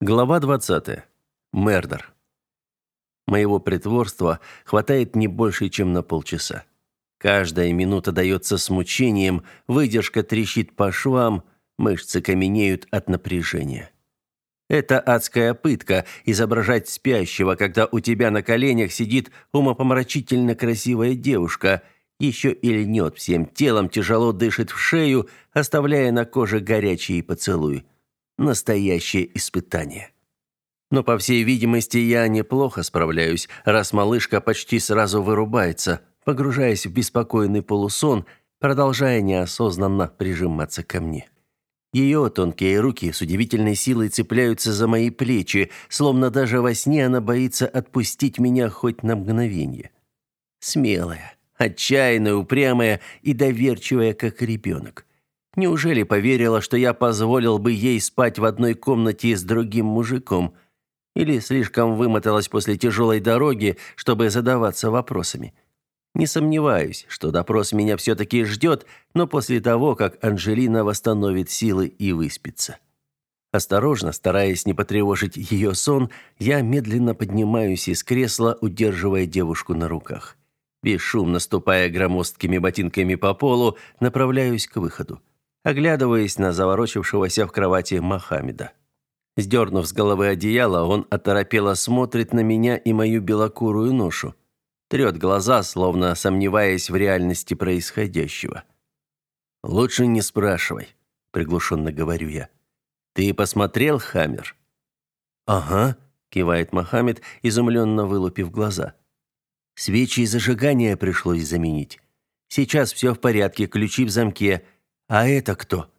Глава 20. Мердер. Моего притворства хватает не больше, чем на полчаса. Каждая минута дается с мучением, выдержка трещит по швам, мышцы каменеют от напряжения. Это адская пытка изображать спящего, когда у тебя на коленях сидит умопомрачительно красивая девушка, еще и льнет всем телом, тяжело дышит в шею, оставляя на коже горячие поцелуи. Настоящее испытание. Но, по всей видимости, я неплохо справляюсь, раз малышка почти сразу вырубается, погружаясь в беспокойный полусон, продолжая неосознанно прижиматься ко мне. Ее тонкие руки с удивительной силой цепляются за мои плечи, словно даже во сне она боится отпустить меня хоть на мгновение. Смелая, отчаянная, упрямая и доверчивая, как ребенок. Неужели поверила, что я позволил бы ей спать в одной комнате с другим мужиком? Или слишком вымоталась после тяжелой дороги, чтобы задаваться вопросами? Не сомневаюсь, что допрос меня все-таки ждет, но после того, как Анжелина восстановит силы и выспится. Осторожно, стараясь не потревожить ее сон, я медленно поднимаюсь из кресла, удерживая девушку на руках. Бесшумно ступая громоздкими ботинками по полу, направляюсь к выходу. Оглядываясь на заворочившегося в кровати Мохаммеда. Сдернув с головы одеяло, он оторопело смотрит на меня и мою белокурую ношу трет глаза, словно сомневаясь в реальности происходящего. «Лучше не спрашивай», — приглушенно говорю я. «Ты посмотрел Хаммер?» «Ага», — кивает Мохаммед, изумленно вылупив глаза. «Свечи и зажигания пришлось заменить. Сейчас все в порядке, ключи в замке. А это кто?»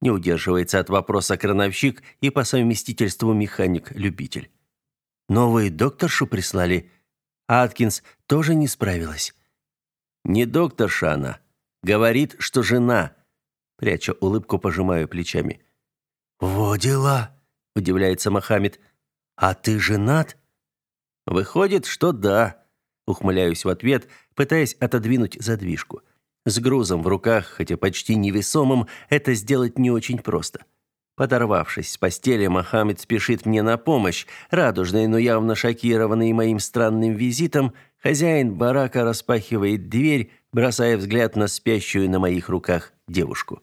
Не удерживается от вопроса крановщик и по совместительству механик-любитель. «Новую докторшу прислали?» Аткинс тоже не справилась. Не докторша она. Говорит, что жена. Пряча улыбку, пожимаю плечами. «Во дела!» – удивляется Мохаммед. «А ты женат?» «Выходит, что да», – ухмыляюсь в ответ, пытаясь отодвинуть задвижку. С грузом в руках, хотя почти невесомым, это сделать не очень просто. Подорвавшись с постели, Мохаммед спешит мне на помощь. Радужный, но явно шокированный моим странным визитом, хозяин барака распахивает дверь, бросая взгляд на спящую на моих руках девушку.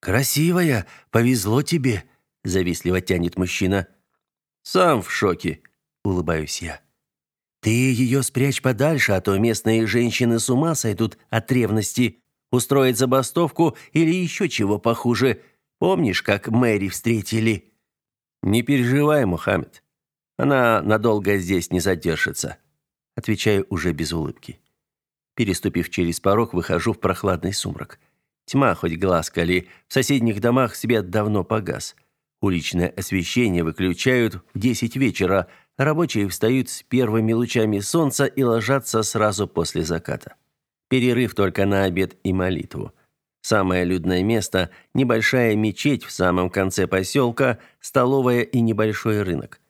«Красивая! Повезло тебе!» – завистливо тянет мужчина. «Сам в шоке!» – улыбаюсь я. «Ты ее спрячь подальше, а то местные женщины с ума сойдут от ревности, устроят забастовку или еще чего похуже», Помнишь, как Мэри встретили? Не переживай, Мухаммед. Она надолго здесь не задержится, отвечаю уже без улыбки. Переступив через порог, выхожу в прохладный сумрак. Тьма хоть глаз кали, в соседних домах свет давно погас. Уличное освещение выключают в десять вечера, рабочие встают с первыми лучами солнца и ложатся сразу после заката. Перерыв только на обед и молитву. Самое людное место – небольшая мечеть в самом конце поселка, столовая и небольшой рынок.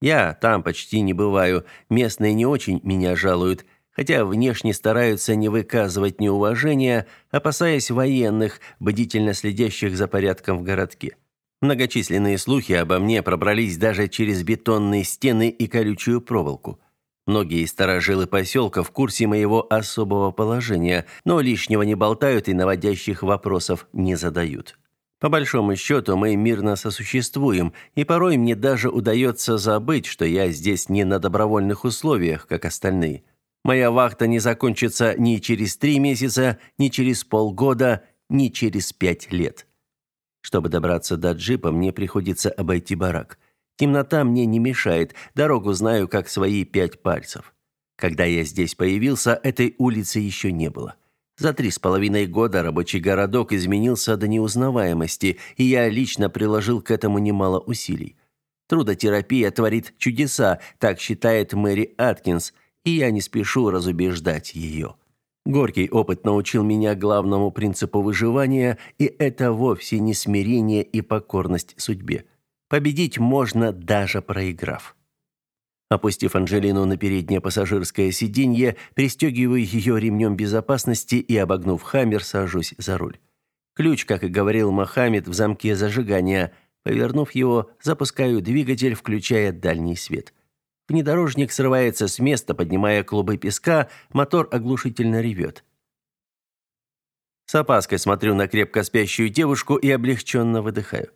Я там почти не бываю, местные не очень меня жалуют, хотя внешне стараются не выказывать неуважения, опасаясь военных, бдительно следящих за порядком в городке. Многочисленные слухи обо мне пробрались даже через бетонные стены и колючую проволоку. Многие старожилы поселка в курсе моего особого положения, но лишнего не болтают и наводящих вопросов не задают. По большому счету, мы мирно сосуществуем, и порой мне даже удается забыть, что я здесь не на добровольных условиях, как остальные. Моя вахта не закончится ни через три месяца, ни через полгода, ни через пять лет. Чтобы добраться до джипа, мне приходится обойти барак. Темнота мне не мешает, дорогу знаю как свои пять пальцев. Когда я здесь появился, этой улицы еще не было. За три с половиной года рабочий городок изменился до неузнаваемости, и я лично приложил к этому немало усилий. Трудотерапия творит чудеса, так считает Мэри Аткинс, и я не спешу разубеждать ее. Горький опыт научил меня главному принципу выживания, и это вовсе не смирение и покорность судьбе. Победить можно, даже проиграв. Опустив Анжелину на переднее пассажирское сиденье, пристегиваю ее ремнем безопасности и, обогнув «Хаммер», сажусь за руль. Ключ, как и говорил Мохаммед, в замке зажигания. Повернув его, запускаю двигатель, включая дальний свет. Внедорожник срывается с места, поднимая клубы песка, мотор оглушительно ревет. С опаской смотрю на крепко спящую девушку и облегченно выдыхаю.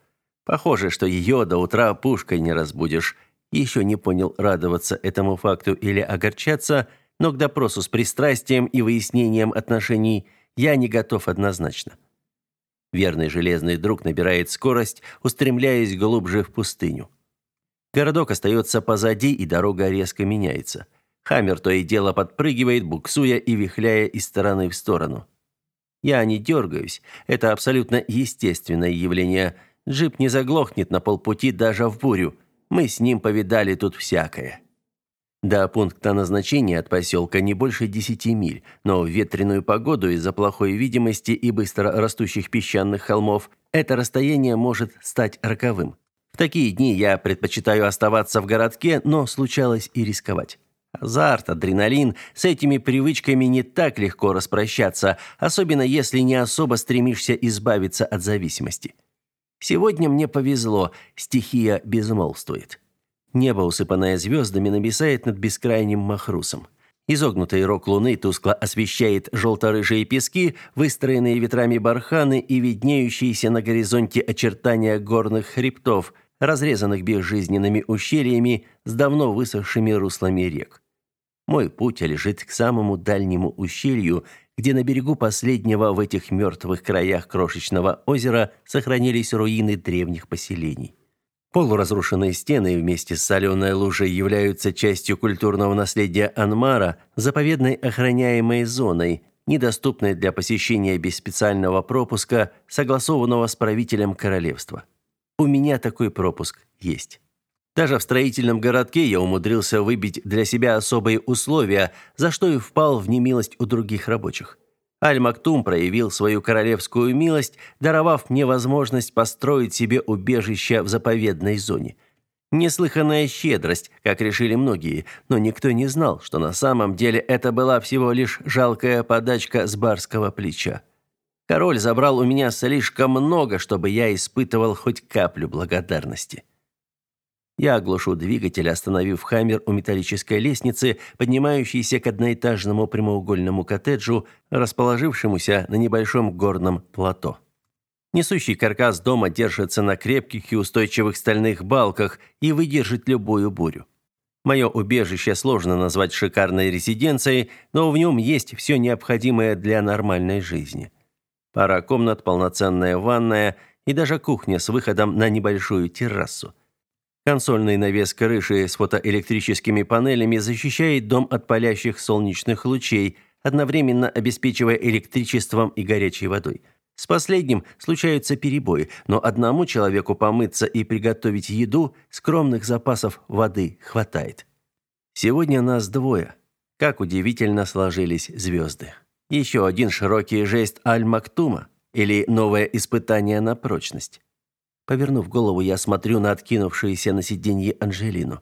Похоже, что ее до утра пушкой не разбудишь. Еще не понял, радоваться этому факту или огорчаться, но к допросу с пристрастием и выяснением отношений я не готов однозначно. Верный железный друг набирает скорость, устремляясь глубже в пустыню. Городок остается позади, и дорога резко меняется. Хаммер то и дело подпрыгивает, буксуя и вихляя из стороны в сторону. Я не дергаюсь. Это абсолютно естественное явление. Джип не заглохнет на полпути даже в бурю. Мы с ним повидали тут всякое. До пункта назначения от поселка не больше 10 миль, но в ветреную погоду из-за плохой видимости и быстро растущих песчаных холмов это расстояние может стать роковым. В такие дни я предпочитаю оставаться в городке, но случалось и рисковать. Азарт, адреналин, с этими привычками не так легко распрощаться, особенно если не особо стремишься избавиться от зависимости. Сегодня мне повезло, стихия безмолвствует. Небо, усыпанное звездами, нависает над бескрайним махрусом. Изогнутый рог луны тускло освещает желто-рыжие пески, выстроенные ветрами барханы и виднеющиеся на горизонте очертания горных хребтов, разрезанных безжизненными ущельями с давно высохшими руслами рек. Мой путь лежит к самому дальнему ущелью, где на берегу последнего в этих мертвых краях крошечного озера сохранились руины древних поселений. Полуразрушенные стены вместе с соленой лужей являются частью культурного наследия Анмара, заповедной охраняемой зоной, недоступной для посещения без специального пропуска, согласованного с правителем королевства. У меня такой пропуск есть. Даже в строительном городке я умудрился выбить для себя особые условия, за что и впал в немилость у других рабочих. Аль-Мактум проявил свою королевскую милость, даровав мне возможность построить себе убежище в заповедной зоне. Неслыханная щедрость, как решили многие, но никто не знал, что на самом деле это была всего лишь жалкая подачка с барского плеча. Король забрал у меня слишком много, чтобы я испытывал хоть каплю благодарности. Я оглушу двигатель, остановив «Хаммер» у металлической лестницы, поднимающейся к одноэтажному прямоугольному коттеджу, расположившемуся на небольшом горном плато. Несущий каркас дома держится на крепких и устойчивых стальных балках и выдержит любую бурю. Мое убежище сложно назвать шикарной резиденцией, но в нем есть все необходимое для нормальной жизни. Пара комнат, полноценная ванная и даже кухня с выходом на небольшую террасу. Консольный навес крыши с фотоэлектрическими панелями защищает дом от палящих солнечных лучей, одновременно обеспечивая электричеством и горячей водой. С последним случаются перебои, но одному человеку помыться и приготовить еду скромных запасов воды хватает. Сегодня нас двое. Как удивительно сложились звезды. Еще один широкий жест Аль-Мактума или новое испытание на прочность. Повернув голову, я смотрю на откинувшуюся на сиденье Анжелину.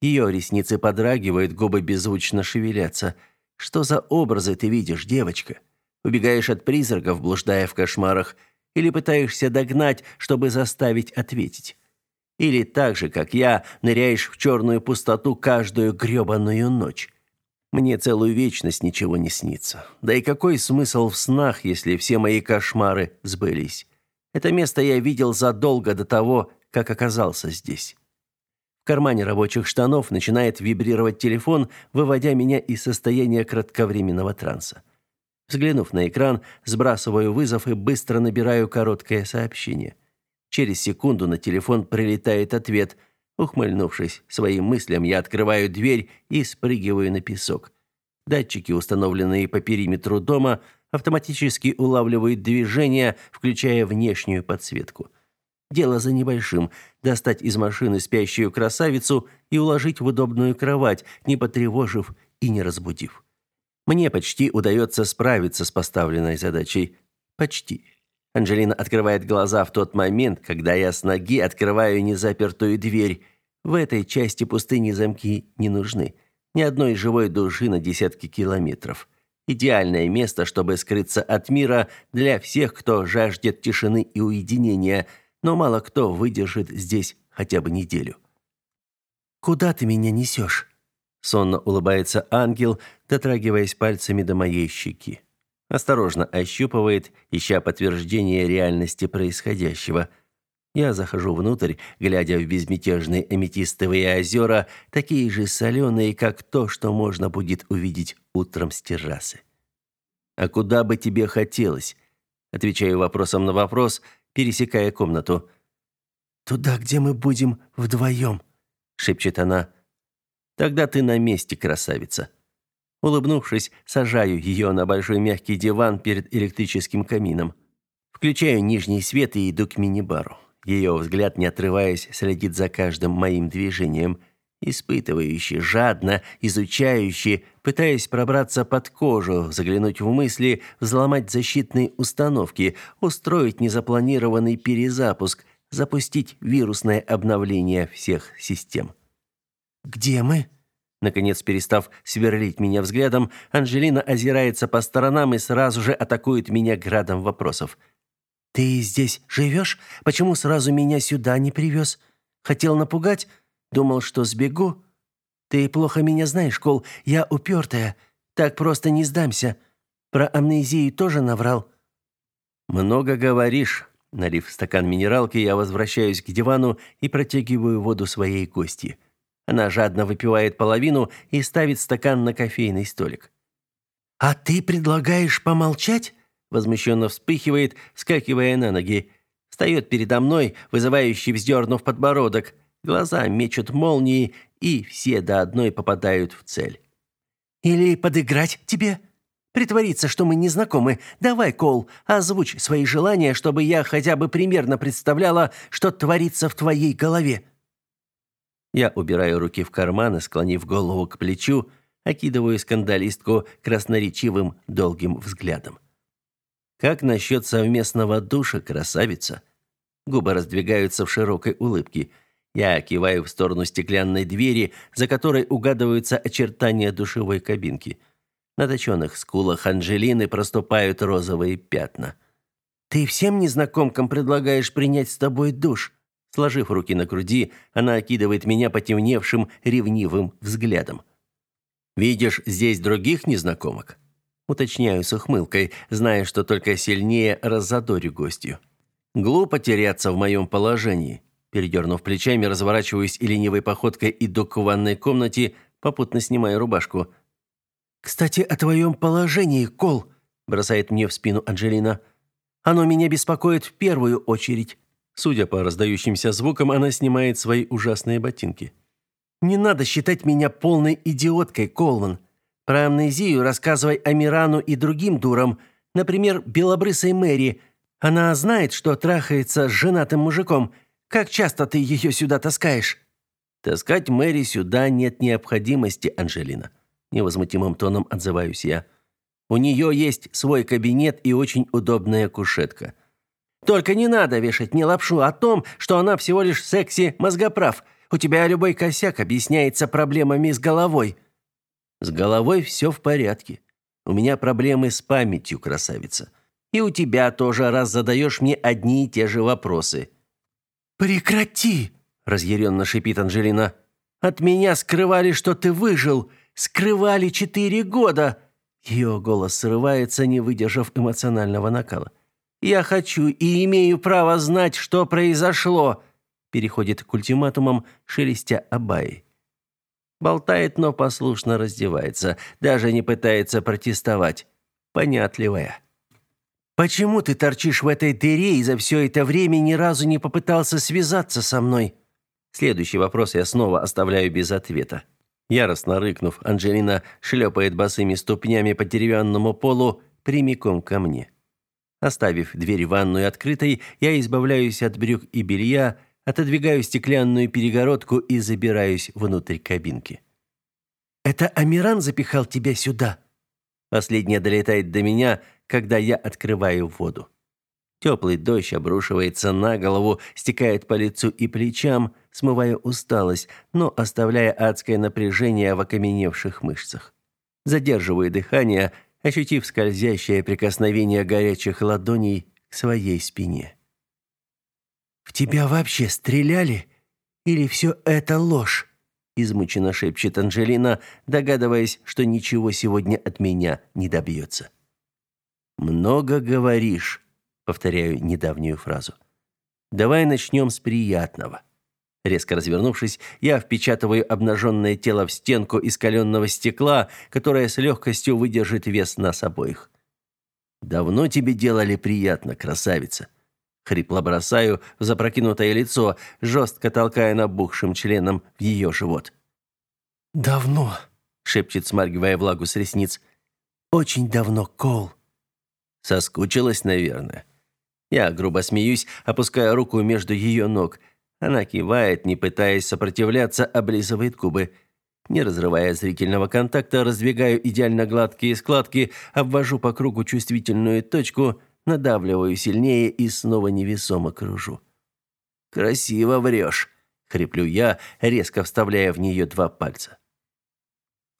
Ее ресницы подрагивают, губы беззвучно шевелятся. Что за образы ты видишь, девочка? Убегаешь от призраков, блуждая в кошмарах, или пытаешься догнать, чтобы заставить ответить? Или так же, как я, ныряешь в черную пустоту каждую грёбаную ночь? Мне целую вечность ничего не снится. Да и какой смысл в снах, если все мои кошмары сбылись? Это место я видел задолго до того, как оказался здесь. В кармане рабочих штанов начинает вибрировать телефон, выводя меня из состояния кратковременного транса. Взглянув на экран, сбрасываю вызов и быстро набираю короткое сообщение. Через секунду на телефон прилетает ответ. Ухмыльнувшись своим мыслям, я открываю дверь и спрыгиваю на песок. Датчики, установленные по периметру дома, автоматически улавливают движения, включая внешнюю подсветку. Дело за небольшим – достать из машины спящую красавицу и уложить в удобную кровать, не потревожив и не разбудив. Мне почти удается справиться с поставленной задачей. Почти. Анжелина открывает глаза в тот момент, когда я с ноги открываю незапертую дверь. В этой части пустыни замки не нужны. Ни одной живой души на десятки километров. Идеальное место, чтобы скрыться от мира для всех, кто жаждет тишины и уединения, но мало кто выдержит здесь хотя бы неделю. «Куда ты меня несешь?» Сонно улыбается ангел, дотрагиваясь пальцами до моей щеки. Осторожно ощупывает, ища подтверждение реальности происходящего. Я захожу внутрь, глядя в безмятежные аметистовые озера, такие же соленые, как то, что можно будет увидеть утром с террасы. «А куда бы тебе хотелось?» Отвечаю вопросом на вопрос, пересекая комнату. «Туда, где мы будем вдвоем», — шепчет она. «Тогда ты на месте, красавица». Улыбнувшись, сажаю ее на большой мягкий диван перед электрическим камином. Включаю нижний свет и иду к мини-бару. Ее взгляд, не отрываясь, следит за каждым моим движением, испытывающий, жадно, изучающий, пытаясь пробраться под кожу, заглянуть в мысли, взломать защитные установки, устроить незапланированный перезапуск, запустить вирусное обновление всех систем. «Где мы?» Наконец, перестав сверлить меня взглядом, Анжелина озирается по сторонам и сразу же атакует меня градом вопросов. «Ты здесь живешь? Почему сразу меня сюда не привез? Хотел напугать? Думал, что сбегу? Ты плохо меня знаешь, Кол. Я упертая. Так просто не сдамся. Про амнезию тоже наврал?» «Много говоришь». Налив стакан минералки, я возвращаюсь к дивану и протягиваю воду своей гости. Она жадно выпивает половину и ставит стакан на кофейный столик. «А ты предлагаешь помолчать?» Возмущенно вспыхивает, вскакивая на ноги. Встает передо мной, вызывающий вздернув подбородок. Глаза мечут молнии, и все до одной попадают в цель. «Или подыграть тебе? Притвориться, что мы не знакомы. Давай, Кол, озвучь свои желания, чтобы я хотя бы примерно представляла, что творится в твоей голове». Я убираю руки в карманы, склонив голову к плечу, окидываю скандалистку красноречивым долгим взглядом. Как насчет совместного душа, красавица? Губы раздвигаются в широкой улыбке. Я киваю в сторону стеклянной двери, за которой угадываются очертания душевой кабинки. На точенных скулах Анжелины проступают розовые пятна. «Ты всем незнакомкам предлагаешь принять с тобой душ?» Сложив руки на груди, она окидывает меня потемневшим, ревнивым взглядом. «Видишь здесь других незнакомок?» Уточняю с ухмылкой, зная, что только сильнее раззадорю гостью. «Глупо теряться в моем положении». Передернув плечами, разворачиваюсь и ленивой походкой иду к ванной комнате, попутно снимаю рубашку. «Кстати, о твоем положении, Кол», – бросает мне в спину Анджелина. «Оно меня беспокоит в первую очередь». Судя по раздающимся звукам, она снимает свои ужасные ботинки. «Не надо считать меня полной идиоткой, Колман. Про амнезию рассказывай Амирану и другим дурам, например, белобрысой Мэри. Она знает, что трахается с женатым мужиком. Как часто ты ее сюда таскаешь?» «Таскать Мэри сюда нет необходимости, Анжелина», – невозмутимым тоном отзываюсь я. «У нее есть свой кабинет и очень удобная кушетка». Только не надо вешать мне лапшу о том, что она всего лишь секси-мозгоправ. У тебя любой косяк объясняется проблемами с головой». «С головой все в порядке. У меня проблемы с памятью, красавица. И у тебя тоже, раз задаешь мне одни и те же вопросы». «Прекрати!» – разъяренно шипит Анжелина. «От меня скрывали, что ты выжил. Скрывали четыре года!» Ее голос срывается, не выдержав эмоционального накала. Я хочу и имею право знать, что произошло, переходит к ультиматумам, шелестя Абай. Болтает, но послушно раздевается, даже не пытается протестовать. Понятливая. Почему ты торчишь в этой дыре и за все это время ни разу не попытался связаться со мной? Следующий вопрос я снова оставляю без ответа. Яростно рыкнув, Анжелина шлепает босыми ступнями по деревянному полу прямиком ко мне. Оставив дверь в ванную открытой, я избавляюсь от брюк и белья, отодвигаю стеклянную перегородку и забираюсь внутрь кабинки. «Это Амиран запихал тебя сюда?» Последнее долетает до меня, когда я открываю воду. Теплый дождь обрушивается на голову, стекает по лицу и плечам, смывая усталость, но оставляя адское напряжение в окаменевших мышцах. Задерживаю дыхание, ощутив скользящее прикосновение горячих ладоней к своей спине. В тебя вообще стреляли? Или все это ложь?» Измученно шепчет Анжелина, догадываясь, что ничего сегодня от меня не добьется. «Много говоришь», — повторяю недавнюю фразу. «Давай начнем с приятного». Резко развернувшись, я впечатываю обнаженное тело в стенку из каленного стекла, которая с легкостью выдержит вес нас обоих. «Давно тебе делали приятно, красавица?» Хрипло бросаю в запрокинутое лицо, жестко толкая набухшим членом в ее живот. «Давно», — шепчет, смаргивая влагу с ресниц. «Очень давно, Кол». Соскучилась, наверное. Я грубо смеюсь, опуская руку между ее ног — она кивает, не пытаясь сопротивляться, облизывает губы. Не разрывая зрительного контакта, раздвигаю идеально гладкие складки, обвожу по кругу чувствительную точку, надавливаю сильнее и снова невесомо кружу. «Красиво врешь», — хриплю я, резко вставляя в нее два пальца.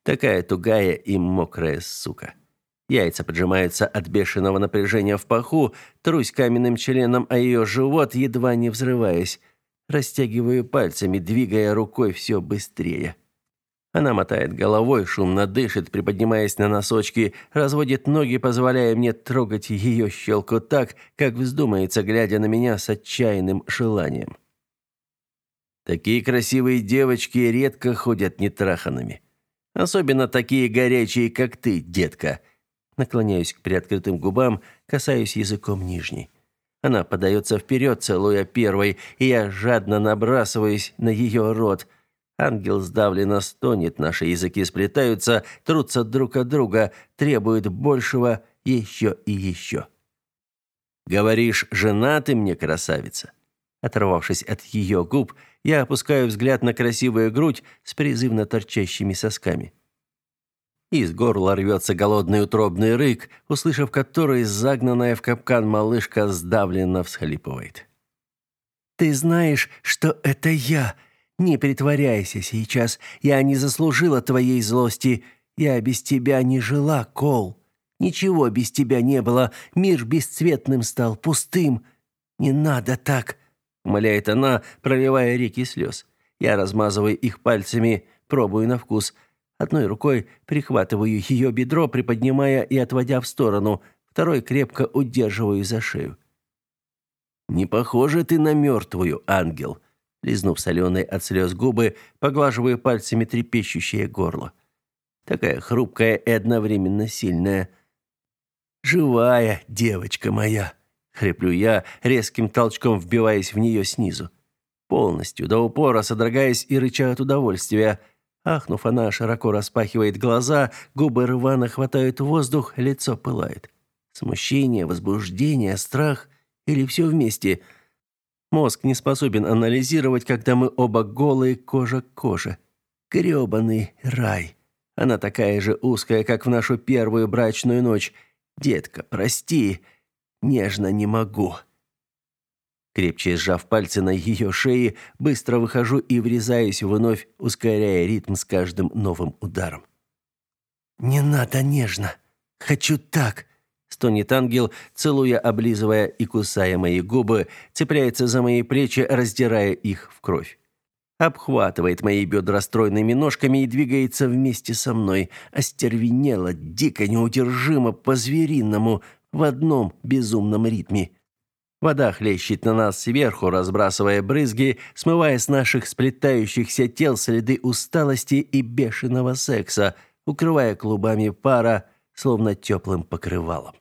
Такая тугая и мокрая сука. Яйца поджимаются от бешеного напряжения в паху, трусь каменным членом, а ее живот, едва не взрываясь. Растягиваю пальцами, двигая рукой все быстрее. Она мотает головой, шумно дышит, приподнимаясь на носочки, разводит ноги, позволяя мне трогать ее щелку так, как вздумается, глядя на меня с отчаянным желанием. Такие красивые девочки редко ходят нетраханными. Особенно такие горячие, как ты, детка. Наклоняюсь к приоткрытым губам, касаюсь языком нижней. Она подается вперед, целуя первой, и я жадно набрасываюсь на ее рот. Ангел сдавленно стонет, наши языки сплетаются, трутся друг от друга, требуют большего еще и еще. «Говоришь, жена ты мне, красавица?» Оторвавшись от ее губ, я опускаю взгляд на красивую грудь с призывно торчащими сосками. Из горла рвется голодный утробный рык, услышав который, загнанная в капкан малышка сдавленно всхлипывает. «Ты знаешь, что это я. Не притворяйся сейчас. Я не заслужила твоей злости. Я без тебя не жила, Кол. Ничего без тебя не было. Мир бесцветным стал, пустым. Не надо так», — умоляет она, проливая реки слез. Я размазываю их пальцами, пробую на вкус — Одной рукой прихватываю ее бедро, приподнимая и отводя в сторону, второй крепко удерживаю за шею. «Не похожа ты на мертвую, ангел!» Лизнув соленые от слез губы, поглаживаю пальцами трепещущее горло. Такая хрупкая и одновременно сильная. «Живая девочка моя!» — хриплю я, резким толчком вбиваясь в нее снизу. Полностью, до упора, содрогаясь и рыча от удовольствия — Ахнув, она широко распахивает глаза, губы рвано хватают воздух, лицо пылает. Смущение, возбуждение, страх или все вместе. Мозг не способен анализировать, когда мы оба голые кожа к коже. Грёбаный рай. Она такая же узкая, как в нашу первую брачную ночь. Детка, прости, нежно не могу. Крепче сжав пальцы на ее шее, быстро выхожу и врезаюсь вновь, ускоряя ритм с каждым новым ударом. «Не надо нежно. Хочу так!» Стонет ангел, целуя, облизывая и кусая мои губы, цепляется за мои плечи, раздирая их в кровь. Обхватывает мои бедра стройными ножками и двигается вместе со мной, остервенело, дико, неудержимо, по-звериному, в одном безумном ритме. Вода хлещет на нас сверху, разбрасывая брызги, смывая с наших сплетающихся тел следы усталости и бешеного секса, укрывая клубами пара, словно теплым покрывалом.